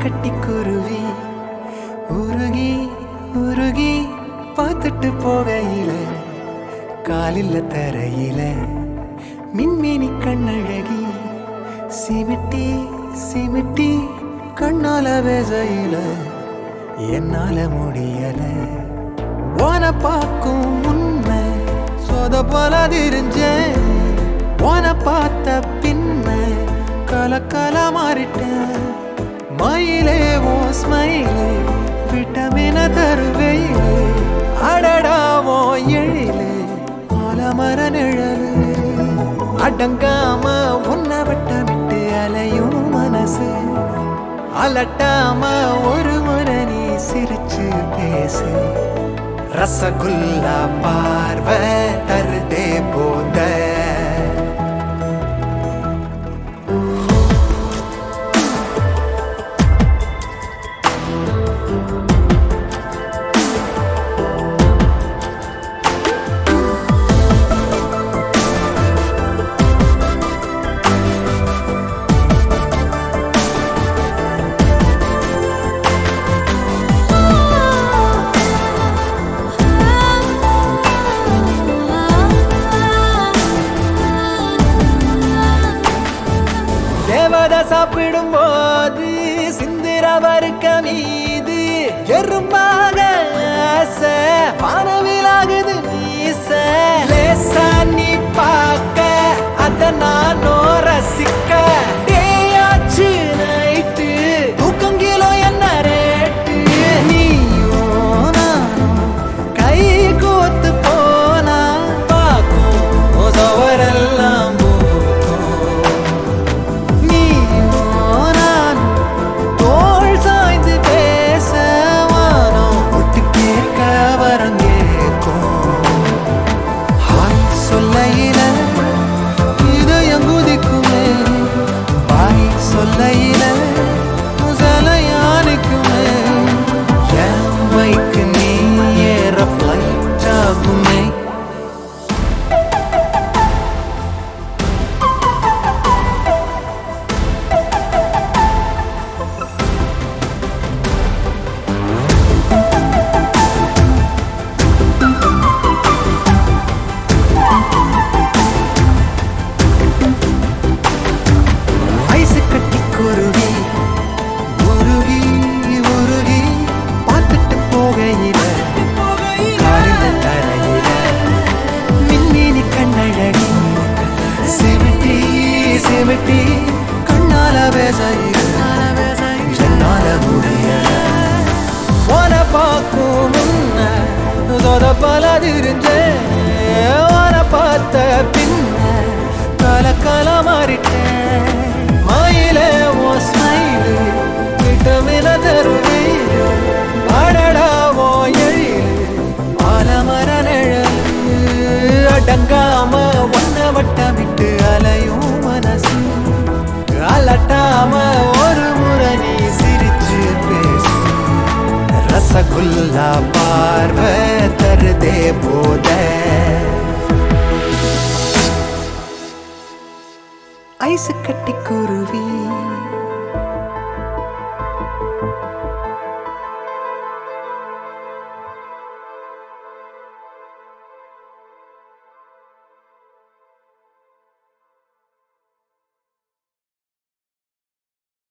கட்டி குருவி உருகி உருகி பார்த்துட்டு போகையில காலில் தரையில மின்மினி கண்ணழகி சிமிட்டி சிமிட்டி கண்ணால வேசையில என்னால முடியல. வான பார்க்கும் உண்மை சொத போல தெரிஞ்சேன். வான பார்த்த பின்ன கலக்கல மாறிட்டேன். மயிலே ஓ ஸ்மைலே விட்டமின தருவையிலே. அடடாவோ எழிலே ஆலமர நிழலு. அடங்காம உன்னை விட்டமின் அலையும் மனசு. அலட்டாம ஒரு முறை நீ சிரிச்சு பேசு. ரசகுல்லா பார்வை தருதே போதே. கூப்பிடும் போது சிந்திர வறுக்க மீது எறும்பாக ஆசை வானவிலாகுது மீச லேசா நீ கட்டி கண்ணால பேசையில என்னால முடியல உன பார்க்கும் முன்ன பல தெரிஞ்சேன் உன பார்த்த பின்ன கலக்கல மாறிட்டேன் மயில ஓ ஸ்மைலு விட்டமின தருவீரு அடடாவோ எழிலு ஆலமர நிழல். அடங்காம ஒன்ன வட்டமிட்டு அலையும். பார்வை தருதே போத. ஐசு கட்டி குருவி